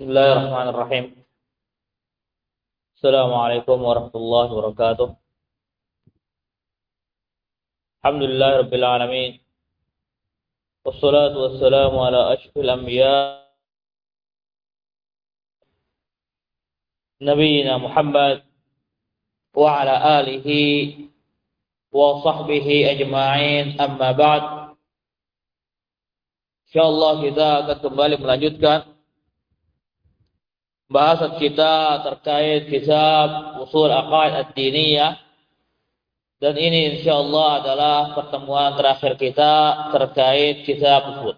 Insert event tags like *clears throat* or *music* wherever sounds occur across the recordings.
بسم الله الرحمن الرحيم السلام عليكم ورحمة الله وبركاته الحمد لله رب العالمين والصلاة والسلام على أشرف الأنبياء نبينا محمد وعلى آله وصحبه أجمعين أما بعد InsyaAllah kita akan kembali melanjutkan bahasan kita terkait kitab usul aqaid ad-diniyah dan ini insyaallah adalah pertemuan terakhir kita terkait kitab usul.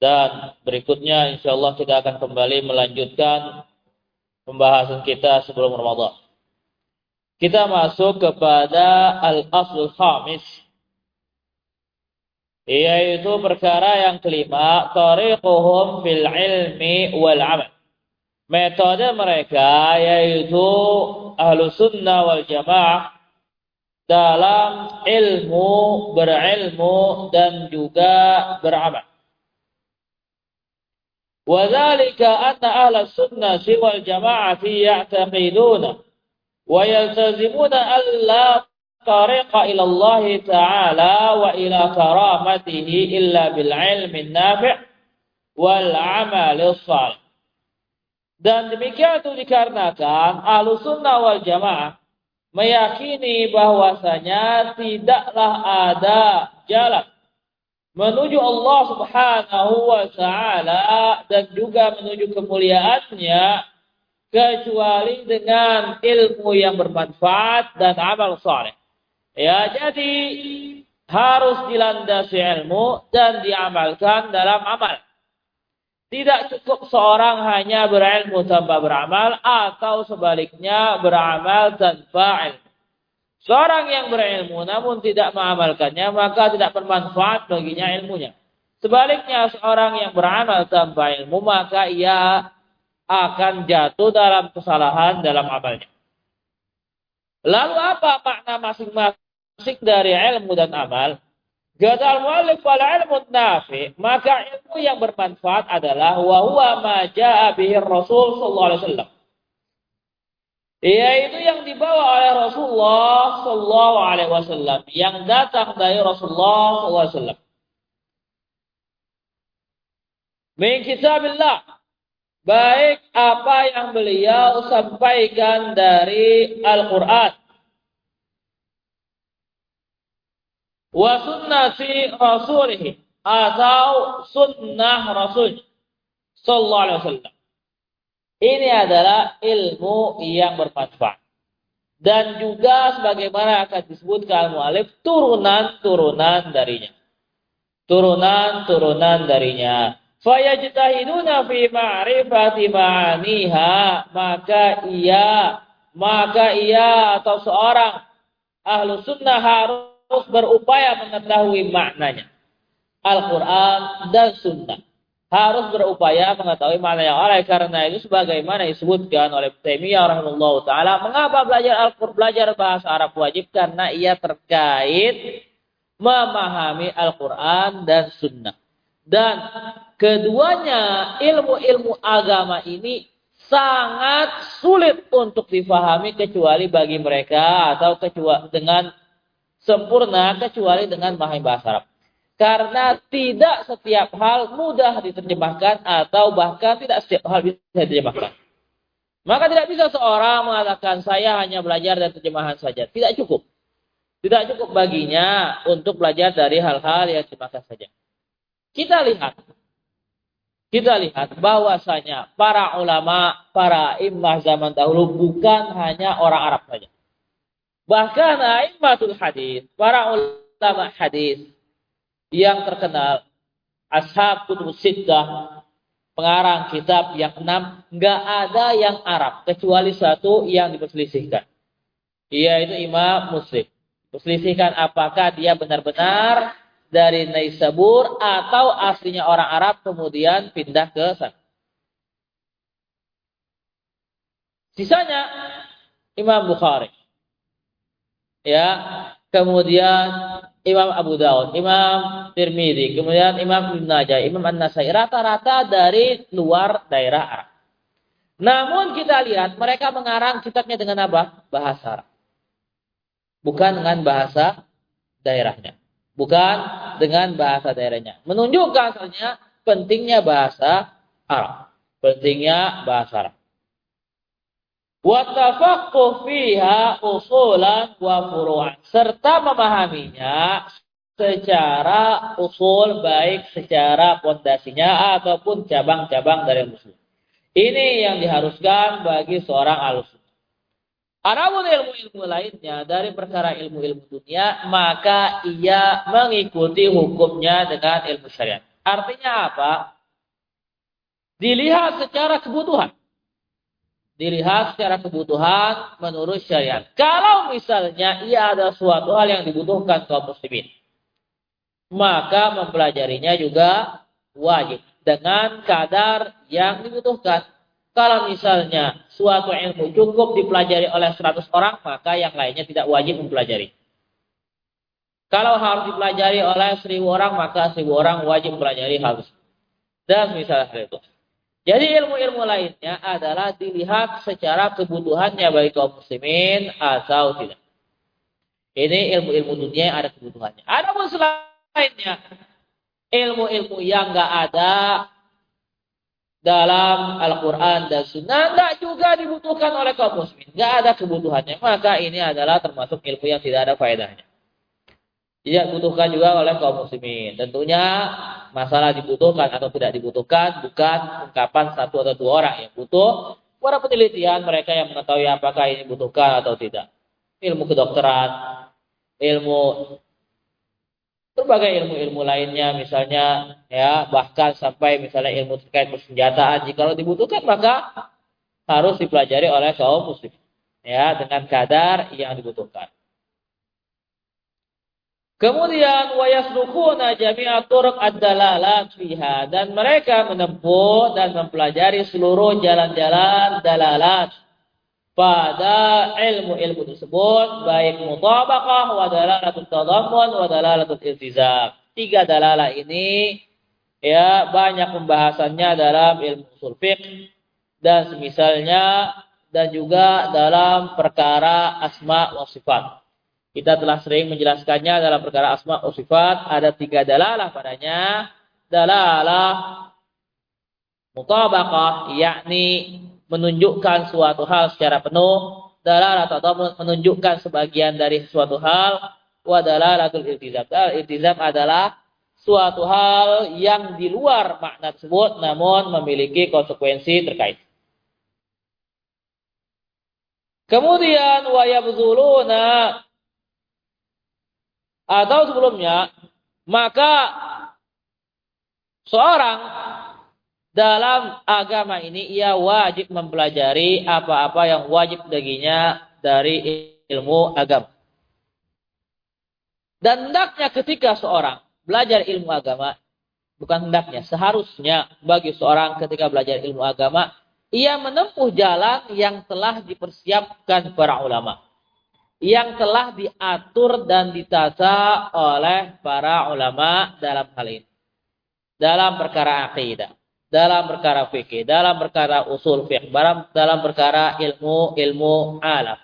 Dan berikutnya insyaallah kita akan kembali melanjutkan pembahasan kita sebelum Ramadan. Kita masuk kepada al-aslul khamis yaitu perkara yang kelima tariquhum fil ilmi wal amal metode mereka yaitu ahlu sunnah wal jamaah dalam ilmu berilmu dan juga beramal وذلك أن أهل السنة والجماعة يعتقدون ويلتزمون ألا طريق إلى الله تعالى وإلى كرامته إلا بالعلم النافع والعمل الصالح dan demikian itu dikarenakan ahlu sunnah wal jamaah meyakini bahwasanya tidaklah ada jalan menuju Allah subhanahu wa ta'ala dan juga menuju kemuliaannya kecuali dengan ilmu yang bermanfaat dan amal saleh. Ya, jadi harus dilandasi ilmu dan diamalkan dalam amal. Tidak cukup seorang hanya berilmu tanpa beramal atau sebaliknya beramal tanpa ilmu. Seorang yang berilmu namun tidak mengamalkannya maka tidak bermanfaat baginya ilmunya. Sebaliknya seorang yang beramal tanpa ilmu maka ia akan jatuh dalam kesalahan dalam amalnya. Lalu apa makna masing-masing dari ilmu dan amal? Kata al-muallif wal ilmu nafi, maka ilmu yang bermanfaat adalah wa huwa ma jaa bihi Rasul sallallahu alaihi wasallam. Yaitu yang dibawa oleh Rasulullah sallallahu alaihi wasallam, yang datang dari Rasulullah sallallahu alaihi wasallam. Min kitabillah, baik apa yang beliau sampaikan dari Al-Qur'an wa sunnati rasulih atau sunnah rasul sallallahu alaihi wasallam. Ini adalah ilmu yang bermanfaat. Dan juga sebagaimana akan disebutkan mu'alif, turunan-turunan darinya. Turunan-turunan darinya. Fayajtahiduna fi ma'rifati ma'aniha. Maka ia, maka ia atau seorang ahlu sunnah harus harus berupaya mengetahui maknanya. Al-Quran dan Sunnah. Harus berupaya mengetahui makna yang oleh karena itu sebagaimana disebutkan oleh Taimiyah rahimahullah taala mengapa belajar Al-Qur'an belajar bahasa Arab wajib karena ia terkait memahami Al-Qur'an dan Sunnah. Dan keduanya ilmu-ilmu agama ini sangat sulit untuk difahami kecuali bagi mereka atau kecuali dengan sempurna kecuali dengan memahami bahasa Arab. Karena tidak setiap hal mudah diterjemahkan atau bahkan tidak setiap hal bisa diterjemahkan. Maka tidak bisa seorang mengatakan saya hanya belajar dari terjemahan saja. Tidak cukup. Tidak cukup baginya untuk belajar dari hal-hal yang diterjemahkan saja. Kita lihat. Kita lihat bahwasanya para ulama, para imam zaman dahulu bukan hanya orang Arab saja. Bahkan a'immatul hadis, para ulama hadis yang terkenal, ashab kutub sittah, pengarang kitab yang enam, nggak ada yang Arab kecuali satu yang diperselisihkan. Yaitu Imam Muslim. Perselisihkan apakah dia benar-benar dari Naisabur atau aslinya orang Arab kemudian pindah ke sana. Sisanya Imam Bukhari ya kemudian Imam Abu Daud, Imam Tirmidzi, kemudian Imam Ibn Najah, Imam An-Nasai, rata-rata dari luar daerah Arab. Namun kita lihat mereka mengarang kitabnya dengan apa? Bahasa Arab. Bukan dengan bahasa daerahnya. Bukan dengan bahasa daerahnya. Menunjukkan sebenarnya pentingnya bahasa Arab. Pentingnya bahasa Arab. Watafaqquh fiha usulan wa furu'an. Serta memahaminya secara usul baik secara pondasinya ataupun cabang-cabang dari muslim. Ini yang diharuskan bagi seorang alus. Adapun ilmu-ilmu lainnya dari perkara ilmu-ilmu dunia, maka ia mengikuti hukumnya dengan ilmu syariat. Artinya apa? Dilihat secara kebutuhan. Dilihat secara kebutuhan menurut syariat. Kalau misalnya ia ada suatu hal yang dibutuhkan kaum muslimin, maka mempelajarinya juga wajib dengan kadar yang dibutuhkan. Kalau misalnya suatu ilmu cukup dipelajari oleh 100 orang, maka yang lainnya tidak wajib mempelajari. Kalau harus dipelajari oleh 1000 orang, maka 1000 orang wajib mempelajari hal tersebut. Dan misalnya itu. Jadi ilmu-ilmu lainnya adalah dilihat secara kebutuhannya bagi kaum muslimin atau tidak. Ini ilmu-ilmu dunia yang ada kebutuhannya. Ada pun selainnya ilmu-ilmu yang enggak ada dalam Al-Quran dan Sunnah enggak juga dibutuhkan oleh kaum muslimin. Enggak ada kebutuhannya. Maka ini adalah termasuk ilmu yang tidak ada faedahnya tidak dibutuhkan juga oleh kaum muslimin. Tentunya masalah dibutuhkan atau tidak dibutuhkan bukan ungkapan satu atau dua orang yang butuh. Para penelitian mereka yang mengetahui apakah ini dibutuhkan atau tidak. Ilmu kedokteran, ilmu berbagai ilmu-ilmu lainnya misalnya ya bahkan sampai misalnya ilmu terkait persenjataan jika dibutuhkan maka harus dipelajari oleh kaum muslim ya dengan kadar yang dibutuhkan. Kemudian wayasdukuna jami'a turuq ad-dalalat fiha dan mereka menempuh dan mempelajari seluruh jalan-jalan dalalat pada ilmu-ilmu tersebut baik mutabaqah wa dalalatul tadammun wa dalalatul iltizam. Tiga dalalah ini ya banyak pembahasannya dalam ilmu usul dan semisalnya dan juga dalam perkara asma wa sifat. Kita telah sering menjelaskannya dalam perkara asma wa. Ada tiga dalalah padanya. Dalalah mutabaqah, yakni menunjukkan suatu hal secara penuh. Dalalah atau menunjukkan sebagian dari suatu hal. Wa dalalatul iltizam. Iltizam adalah suatu hal yang di luar makna tersebut namun memiliki konsekuensi terkait. Kemudian wa yabzuluna atau sebelumnya, maka seorang dalam agama ini ia wajib mempelajari apa-apa yang wajib baginya dari ilmu agama. Dan hendaknya ketika seorang belajar ilmu agama, bukan hendaknya, seharusnya bagi seorang ketika belajar ilmu agama, ia menempuh jalan yang telah dipersiapkan para ulama yang telah diatur dan ditata oleh para ulama dalam hal ini. Dalam perkara akidah, dalam perkara fikih, dalam perkara usul fiqh, dalam perkara ilmu-ilmu alam.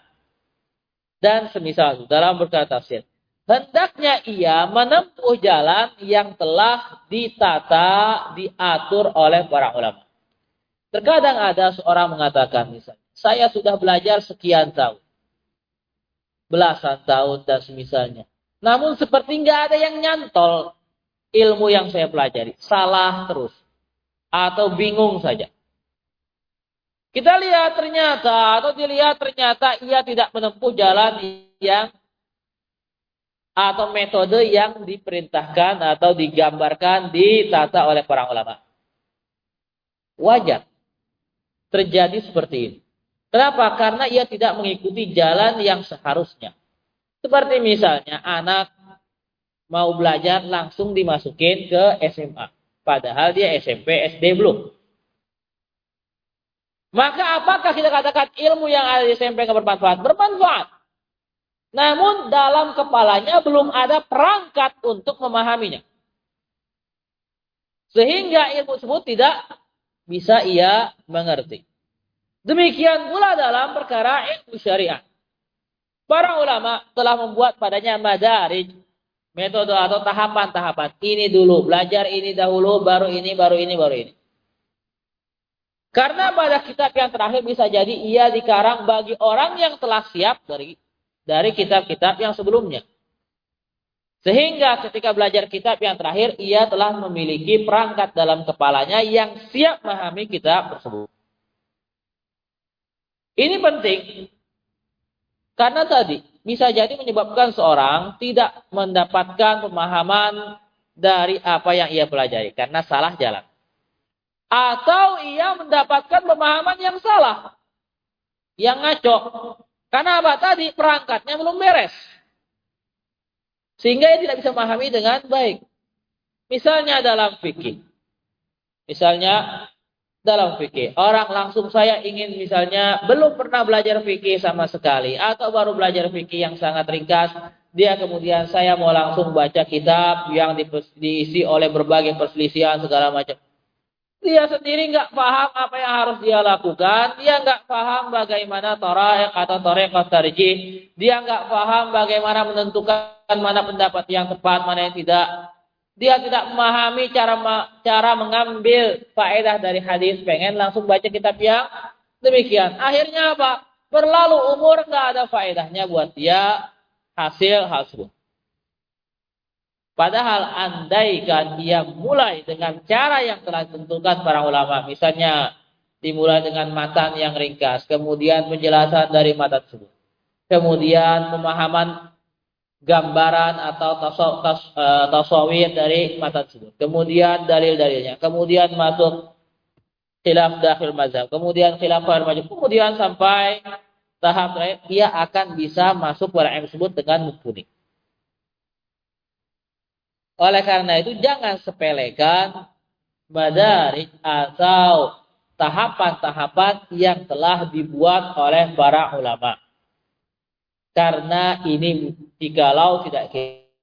Dan semisal itu dalam perkara tafsir. Hendaknya ia menempuh jalan yang telah ditata, diatur oleh para ulama. Terkadang ada seorang mengatakan misalnya, saya sudah belajar sekian tahun belasan tahun dan semisalnya. Namun seperti nggak ada yang nyantol ilmu yang saya pelajari. Salah terus. Atau bingung saja. Kita lihat ternyata, atau dilihat ternyata ia tidak menempuh jalan yang atau metode yang diperintahkan atau digambarkan, ditata oleh para ulama. Wajar terjadi seperti ini. Kenapa? Karena ia tidak mengikuti jalan yang seharusnya. Seperti misalnya anak mau belajar langsung dimasukin ke SMA. Padahal dia SMP, SD belum. Maka apakah kita katakan ilmu yang ada di SMP yang bermanfaat? Bermanfaat. Namun dalam kepalanya belum ada perangkat untuk memahaminya. Sehingga ilmu tersebut tidak bisa ia mengerti. Demikian pula dalam perkara ilmu syariat. Para ulama telah membuat padanya madarij, metode atau tahapan-tahapan. Ini dulu, belajar ini dahulu, baru ini, baru ini, baru ini. Karena pada kitab yang terakhir bisa jadi ia dikarang bagi orang yang telah siap dari dari kitab-kitab yang sebelumnya. Sehingga ketika belajar kitab yang terakhir, ia telah memiliki perangkat dalam kepalanya yang siap memahami kitab tersebut. Ini penting, karena tadi bisa jadi menyebabkan seorang tidak mendapatkan pemahaman dari apa yang ia pelajari, karena salah jalan. Atau ia mendapatkan pemahaman yang salah, yang ngaco, karena apa tadi? Perangkatnya belum beres. Sehingga ia tidak bisa memahami dengan baik. Misalnya dalam fikih. Misalnya dalam fikih. Orang langsung saya ingin misalnya belum pernah belajar fikih sama sekali. Atau baru belajar fikih yang sangat ringkas. Dia kemudian saya mau langsung baca kitab yang diisi oleh berbagai perselisihan segala macam. Dia sendiri nggak paham apa yang harus dia lakukan. Dia nggak paham bagaimana Torah atau Torah tarjih. Dia nggak paham bagaimana menentukan mana pendapat yang tepat, mana yang tidak. Dia tidak memahami cara cara mengambil faedah dari hadis. Pengen langsung baca kitab yang demikian. Akhirnya apa? Berlalu umur nggak ada faedahnya buat dia hasil hasil. Padahal andaikan ia mulai dengan cara yang telah ditentukan para ulama. Misalnya dimulai dengan matan yang ringkas. Kemudian penjelasan dari matan tersebut. Kemudian pemahaman gambaran atau e, tasawir dari matan tersebut. Kemudian dalil-dalilnya. Kemudian masuk khilaf dakhil mazhab. Kemudian khilaf mazhab. Kemudian sampai tahap terakhir. Ia akan bisa masuk pada yang tersebut dengan mumpuni. Oleh karena itu jangan sepelekan madarik atau tahapan-tahapan yang telah dibuat oleh para ulama. Karena ini jikalau tidak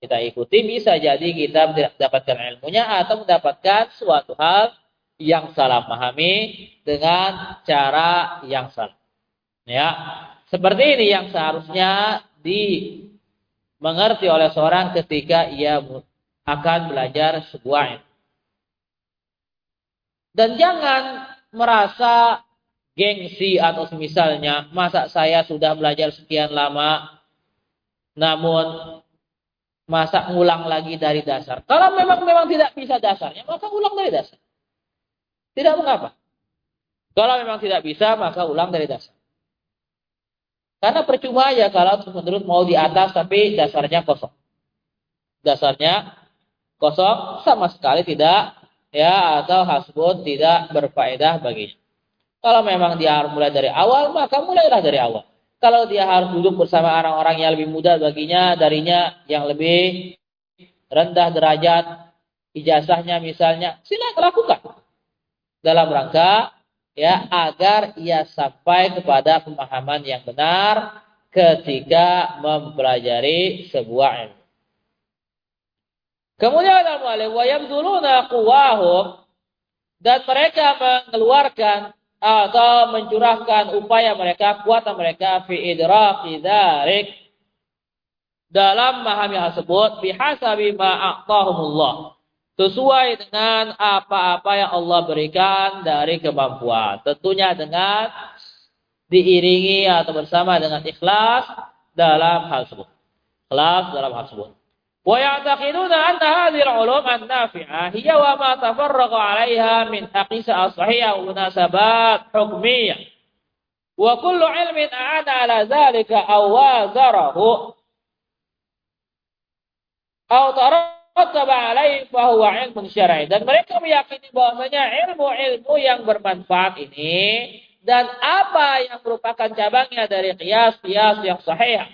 kita ikuti bisa jadi kita tidak mendapatkan ilmunya atau mendapatkan suatu hal yang salah pahami dengan cara yang salah. Ya, seperti ini yang seharusnya dimengerti oleh seorang ketika ia akan belajar sebuah ilmu. Dan jangan merasa gengsi atau semisalnya, masa saya sudah belajar sekian lama, namun masa ngulang lagi dari dasar. Kalau memang memang tidak bisa dasarnya, maka ulang dari dasar. Tidak mengapa. Kalau memang tidak bisa, maka ulang dari dasar. Karena percuma ya kalau terus-menerus mau di atas tapi dasarnya kosong. Dasarnya kosong sama sekali tidak ya atau hasbun tidak berfaedah baginya. Kalau memang dia mulai dari awal, maka mulailah dari awal. Kalau dia harus duduk bersama orang-orang yang lebih muda baginya, darinya yang lebih rendah derajat, ijazahnya misalnya, silakan lakukan. Dalam rangka ya agar ia sampai kepada pemahaman yang benar ketika mempelajari sebuah ilmu. Kemudian al-mu'alif wa yabduluna dan mereka mengeluarkan atau mencurahkan upaya mereka, kuatan mereka fi idraki dzalik. Dalam memahami hal tersebut bihasabi ma a'tahumullah. Sesuai dengan apa-apa yang Allah berikan dari kemampuan. Tentunya dengan diiringi atau bersama dengan ikhlas dalam hal tersebut. Ikhlas dalam hal tersebut Wa ya'taqiduna anna hadhihi al-'ulum an-nafi'ah hiya wa ma tafarraqa 'alayha min as-sahihah wa nasabat hukmiyah. Wa kullu 'ilmin 'ala dhalika aw wazarahu aw tarattaba 'alayhi fa huwa 'ilmun syar'i. Dan mereka meyakini bahwasanya ilmu-ilmu yang bermanfaat ini dan apa yang merupakan cabangnya dari qiyas-qiyas yang sahih.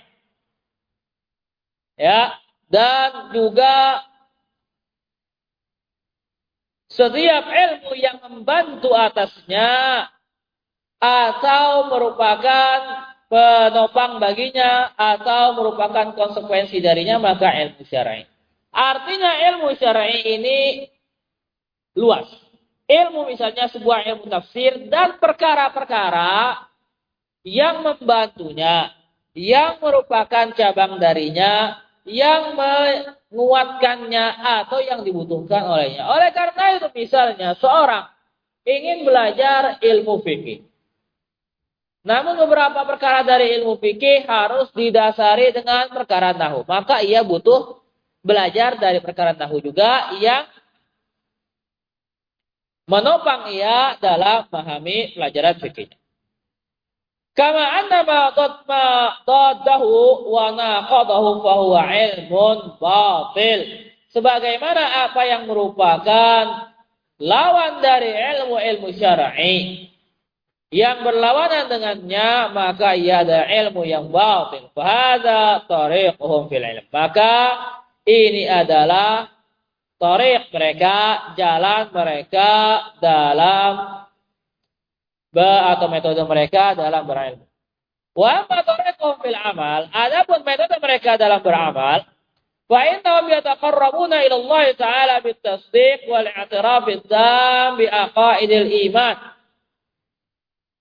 Ya, dan juga setiap ilmu yang membantu atasnya atau merupakan penopang baginya atau merupakan konsekuensi darinya maka ilmu syar'i. Artinya ilmu syar'i ini luas. Ilmu misalnya sebuah ilmu tafsir dan perkara-perkara yang membantunya, yang merupakan cabang darinya, yang menguatkannya atau yang dibutuhkan olehnya. Oleh karena itu misalnya seorang ingin belajar ilmu fikih. Namun beberapa perkara dari ilmu fikih harus didasari dengan perkara tahu. Maka ia butuh belajar dari perkara tahu juga yang menopang ia dalam memahami pelajaran fikih. Kama anna ma taddahu wa naqadahu fa huwa ilmun batil. Sebagaimana apa yang merupakan lawan dari ilmu-ilmu syar'i yang berlawanan dengannya maka ia ada ilmu yang batil. Fahada tariquhum fil ilm. Maka ini adalah tariq mereka, jalan mereka dalam atau metode mereka dalam berilmu. Wa amma tariquhum fil amal, adapun metode mereka dalam beramal, fa innahum yataqarrabuna ila Allah Ta'ala bit tasdiq wal i'tiraf bid-dam bi aqaidil iman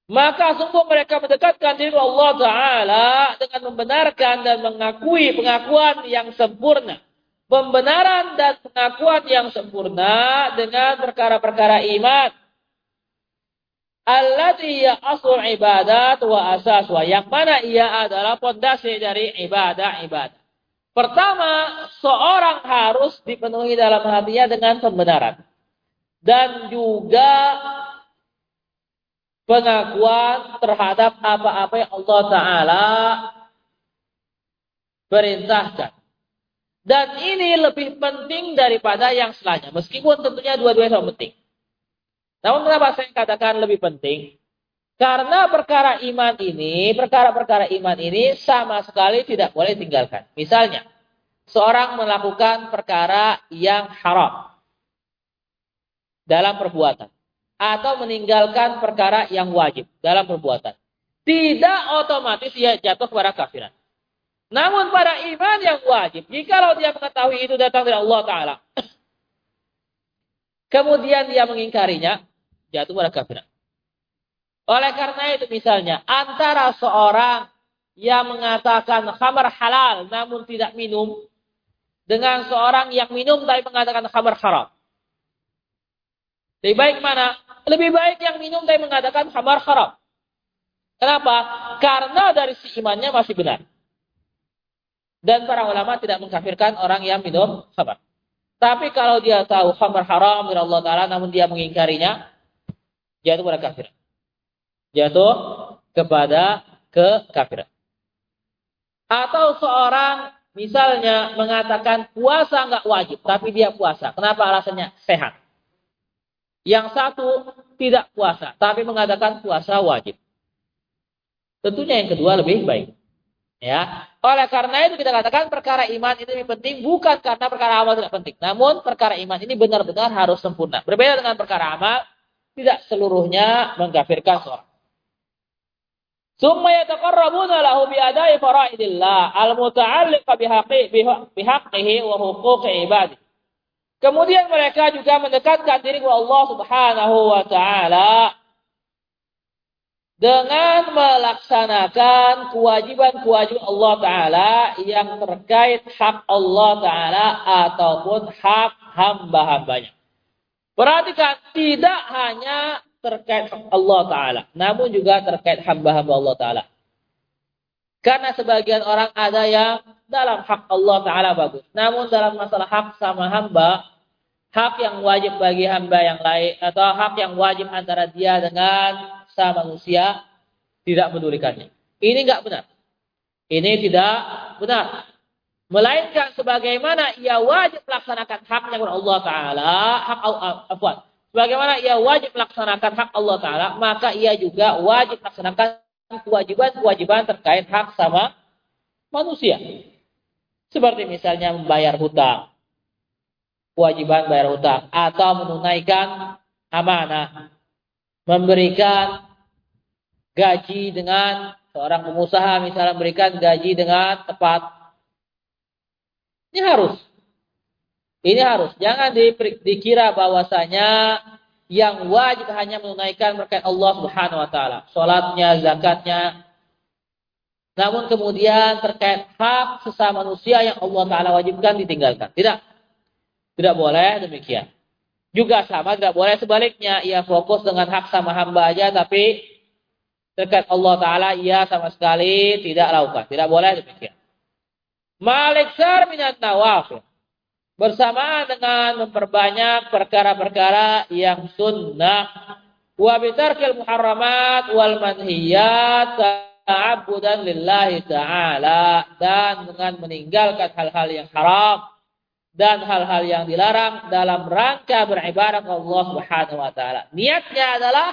maka sungguh mereka mendekatkan diri Allah Ta'ala dengan membenarkan dan mengakui pengakuan yang sempurna. Pembenaran dan pengakuan yang sempurna dengan perkara-perkara iman. Allati ya asul ibadat wa asaswa. Yang mana ia adalah fondasi dari ibadah-ibadah. Pertama, seorang harus dipenuhi dalam hatinya dengan pembenaran. Dan juga pengakuan terhadap apa-apa yang Allah Ta'ala perintahkan. Dan ini lebih penting daripada yang selanjutnya. Meskipun tentunya dua-duanya sama penting. Namun kenapa saya katakan lebih penting? Karena perkara iman ini, perkara-perkara iman ini sama sekali tidak boleh tinggalkan. Misalnya, seorang melakukan perkara yang haram dalam perbuatan atau meninggalkan perkara yang wajib dalam perbuatan. Tidak otomatis ia jatuh kepada kafiran. Namun pada iman yang wajib, jikalau dia mengetahui itu datang dari Allah Ta'ala, *clears throat* kemudian dia mengingkarinya, jatuh pada kafiran. Oleh karena itu misalnya, antara seorang yang mengatakan khamar halal namun tidak minum, dengan seorang yang minum tapi mengatakan khamar haram. Lebih baik mana? Lebih baik yang minum tapi mengatakan khamar haram. Kenapa? Karena dari si imannya masih benar. Dan para ulama tidak mengkafirkan orang yang minum khamar. Tapi kalau dia tahu khamar haram dari Allah Ta'ala namun dia mengingkarinya, jatuh pada kafir. Jatuh kepada kekafiran. Atau seorang misalnya mengatakan puasa nggak wajib, tapi dia puasa. Kenapa alasannya? Sehat. Yang satu tidak puasa, tapi mengatakan puasa wajib. Tentunya yang kedua lebih baik. Ya, oleh karena itu kita katakan perkara iman ini lebih penting bukan karena perkara amal tidak penting, namun perkara iman ini benar-benar harus sempurna. Berbeda dengan perkara amal, tidak seluruhnya mengkafirkan seorang. Summa yataqarrabuna lahu bi adai faraidillah al-muta'alliqa bihaqqihi wa huquqi ibadihi. Kemudian mereka juga mendekatkan diri kepada Allah Subhanahu wa taala dengan melaksanakan kewajiban-kewajiban Allah taala yang terkait hak Allah taala ataupun hak hamba-hambanya. Perhatikan tidak hanya terkait Allah taala, namun juga terkait hamba-hamba Allah taala. Karena sebagian orang ada yang dalam hak Allah Ta'ala bagus. Namun dalam masalah hak sama hamba, hak yang wajib bagi hamba yang lain, atau hak yang wajib antara dia dengan sama manusia, tidak pedulikannya. Ini enggak benar. Ini tidak benar. Melainkan sebagaimana ia wajib melaksanakan haknya kepada Allah Ta'ala, hak afwan. Sebagaimana ia wajib melaksanakan hak Allah Ta'ala, maka ia juga wajib melaksanakan kewajiban-kewajiban terkait hak sama manusia. Seperti misalnya membayar hutang. Kewajiban bayar hutang. Atau menunaikan amanah. Memberikan gaji dengan seorang pengusaha misalnya memberikan gaji dengan tepat. Ini harus. Ini harus. Jangan di, dikira bahwasanya yang wajib hanya menunaikan berkat Allah Subhanahu wa taala, salatnya, zakatnya. Namun kemudian terkait hak sesama manusia yang Allah taala wajibkan ditinggalkan. Tidak. Tidak boleh demikian. Juga sama tidak boleh sebaliknya. Ia fokus dengan hak sama hamba aja tapi terkait Allah taala ia sama sekali tidak lakukan. Tidak boleh demikian. Malik sar minat nawafil bersamaan dengan memperbanyak perkara-perkara yang sunnah wa bitarkil muharramat wal manhiyat ta'abbudan lillahi ta'ala dan dengan meninggalkan hal-hal yang haram dan hal-hal yang dilarang dalam rangka beribadah kepada Allah Subhanahu wa taala. Niatnya adalah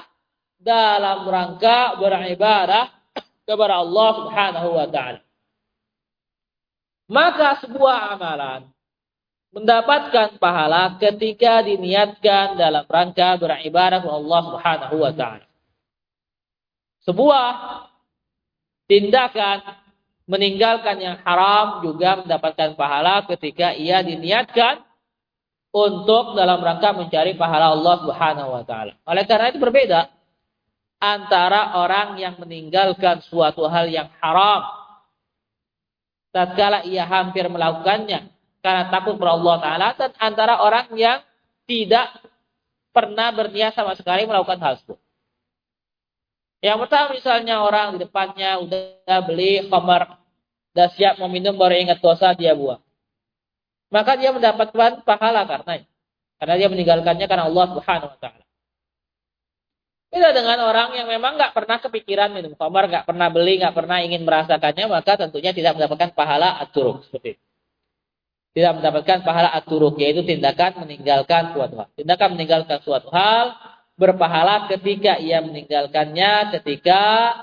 dalam rangka beribadah kepada Allah Subhanahu wa taala. Maka sebuah amalan mendapatkan pahala ketika diniatkan dalam rangka beribadah kepada Allah Subhanahu wa taala. Sebuah tindakan meninggalkan yang haram juga mendapatkan pahala ketika ia diniatkan untuk dalam rangka mencari pahala Allah Subhanahu wa taala. Oleh karena itu berbeda antara orang yang meninggalkan suatu hal yang haram tatkala ia hampir melakukannya karena takut kepada Allah Ta'ala dan antara orang yang tidak pernah berniat sama sekali melakukan hal tersebut. Yang pertama misalnya orang di depannya udah beli khamar dan siap meminum baru ingat dosa dia buang. Maka dia mendapatkan pahala karena karena dia meninggalkannya karena Allah Subhanahu wa taala. Beda dengan orang yang memang nggak pernah kepikiran minum khamar, nggak pernah beli, nggak pernah ingin merasakannya, maka tentunya tidak mendapatkan pahala aturuk seperti itu tidak mendapatkan pahala aturuk yaitu tindakan meninggalkan suatu hal. Tindakan meninggalkan suatu hal berpahala ketika ia meninggalkannya ketika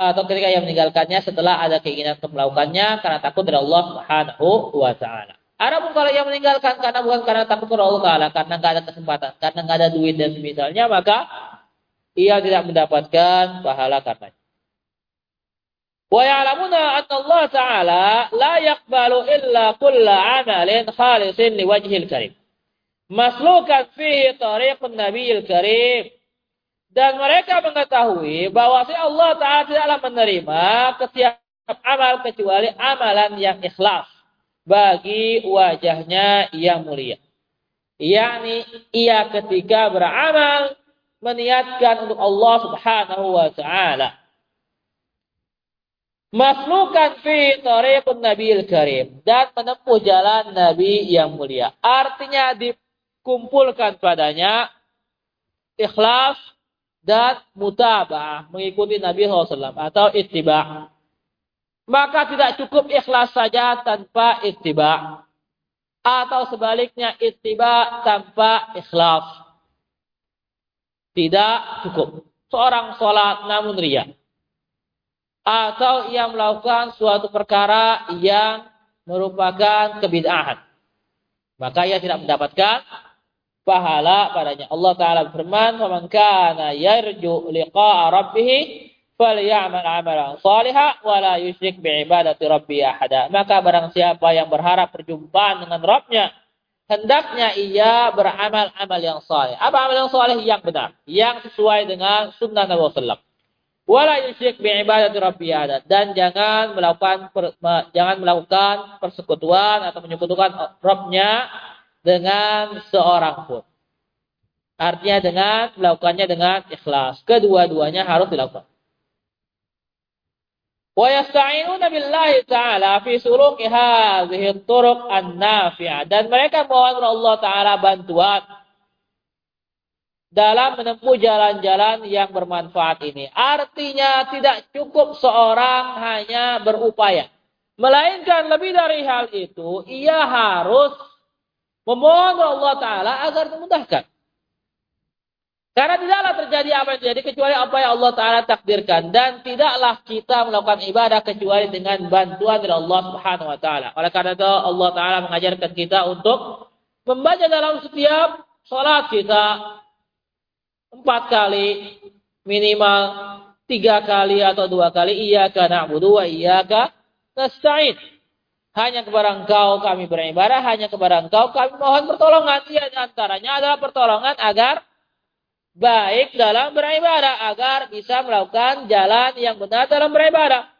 atau ketika ia meninggalkannya setelah ada keinginan untuk melakukannya karena takut dari Allah Subhanahu wa taala. Adapun kalau ia meninggalkan karena bukan karena takut kepada Allah taala, karena nggak ada kesempatan, karena nggak ada duit dan misalnya maka ia tidak mendapatkan pahala karenanya. Wa ya'lamuna anna Allah Ta'ala la yaqbalu illa kulla 'amalin khalisin al karim. Maslukan fihi tariqun nabiyil karim. Dan mereka mengetahui bahwa si Allah Ta'ala tidaklah menerima setiap amal kecuali amalan yang ikhlas bagi wajahnya yang mulia. Yakni ia ketika beramal meniatkan untuk Allah Subhanahu wa taala Maslukan fi tariqun Nabiil Karim dan menempuh jalan Nabi yang mulia. Artinya dikumpulkan padanya ikhlas dan mutabah mengikuti Nabi SAW atau ittiba. Maka tidak cukup ikhlas saja tanpa ittiba. Atau sebaliknya ittiba tanpa ikhlas. Tidak cukup. Seorang sholat namun riak atau ia melakukan suatu perkara yang merupakan kebid'ahan. Maka ia tidak mendapatkan pahala padanya. Allah Ta'ala berfirman, "Faman kana yarju liqa'a rabbih falyamal 'amalan shalihan wa la yusyrik bi'ibadati rabbih ahada." Maka barang siapa yang berharap perjumpaan dengan Rabbnya, hendaknya ia beramal amal yang saleh. Apa amal yang saleh yang benar, yang sesuai dengan sunnah Nabi sallallahu wala yusyrik bi ibadati rabbih dan jangan melakukan per, jangan melakukan persekutuan atau menyekutukan Rabbnya dengan seorang pun. Artinya dengan melakukannya dengan ikhlas. Kedua-duanya harus dilakukan. Wa yasta'inuna ta'ala fi hadhihi an-nafi'ah dan mereka mohon Allah taala bantuan dalam menempuh jalan-jalan yang bermanfaat ini. Artinya tidak cukup seorang hanya berupaya. Melainkan lebih dari hal itu, ia harus memohon Allah Ta'ala agar dimudahkan. Karena tidaklah terjadi apa yang terjadi kecuali apa yang Allah Ta'ala takdirkan. Dan tidaklah kita melakukan ibadah kecuali dengan bantuan dari Allah Subhanahu Wa Ta'ala. Oleh karena itu Allah Ta'ala mengajarkan kita untuk membaca dalam setiap sholat kita empat kali minimal tiga kali atau dua kali iyyaka na'budu wa iyyaka nasta'in. Hanya kepada engkau kami beribadah, hanya kepada engkau kami mohon pertolongan. Di antaranya adalah pertolongan agar baik dalam beribadah, agar bisa melakukan jalan yang benar dalam beribadah.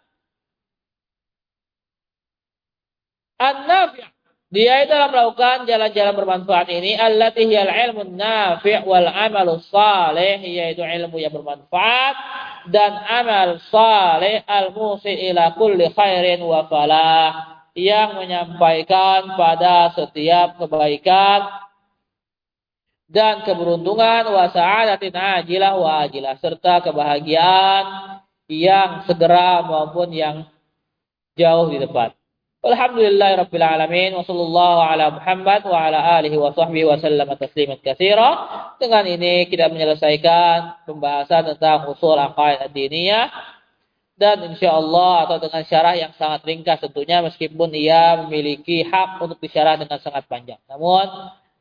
An-nafi' dia itu dalam melakukan jalan-jalan bermanfaat ini allati hiyal ilmu nafi' wal amalu salih yaitu ilmu yang bermanfaat dan amal salih al-musi ila kulli khairin wa falah yang menyampaikan pada setiap kebaikan dan keberuntungan wa sa'adatin ajilah wa ajilah serta kebahagiaan yang segera maupun yang jauh di depan. Alhamdulillahirabbil alamin wa sallallahu ala Muhammad wa ala alihi wa sahbihi wa sallam tasliman katsira. Dengan ini kita menyelesaikan pembahasan tentang usul aqaid ad-diniyah dan insya Allah atau dengan syarah yang sangat ringkas tentunya meskipun ia memiliki hak untuk disyarah dengan sangat panjang. Namun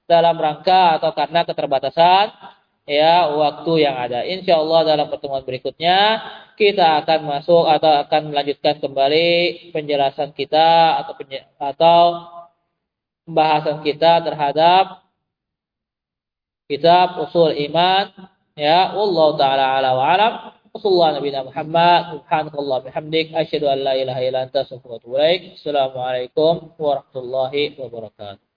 dalam rangka atau karena keterbatasan ya waktu yang ada. Insya Allah dalam pertemuan berikutnya kita akan masuk atau akan melanjutkan kembali penjelasan kita atau atau pembahasan kita terhadap kitab usul iman ya. Allah taala ala wa alam. Sallallahu Nabi Muhammad. Subhanakallah bihamdik. Asyadu an la ilaha illa anta Assalamualaikum warahmatullahi wabarakatuh